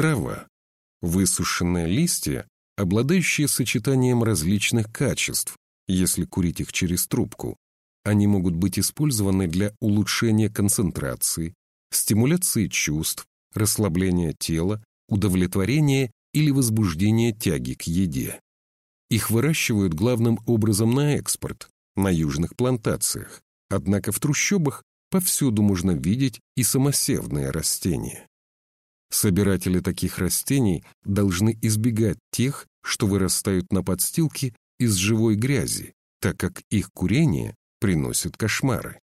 Трава. Высушенные листья, обладающие сочетанием различных качеств, если курить их через трубку. Они могут быть использованы для улучшения концентрации, стимуляции чувств, расслабления тела, удовлетворения или возбуждения тяги к еде. Их выращивают главным образом на экспорт, на южных плантациях, однако в трущобах повсюду можно видеть и самосевные растения. Собиратели таких растений должны избегать тех, что вырастают на подстилке из живой грязи, так как их курение приносит кошмары.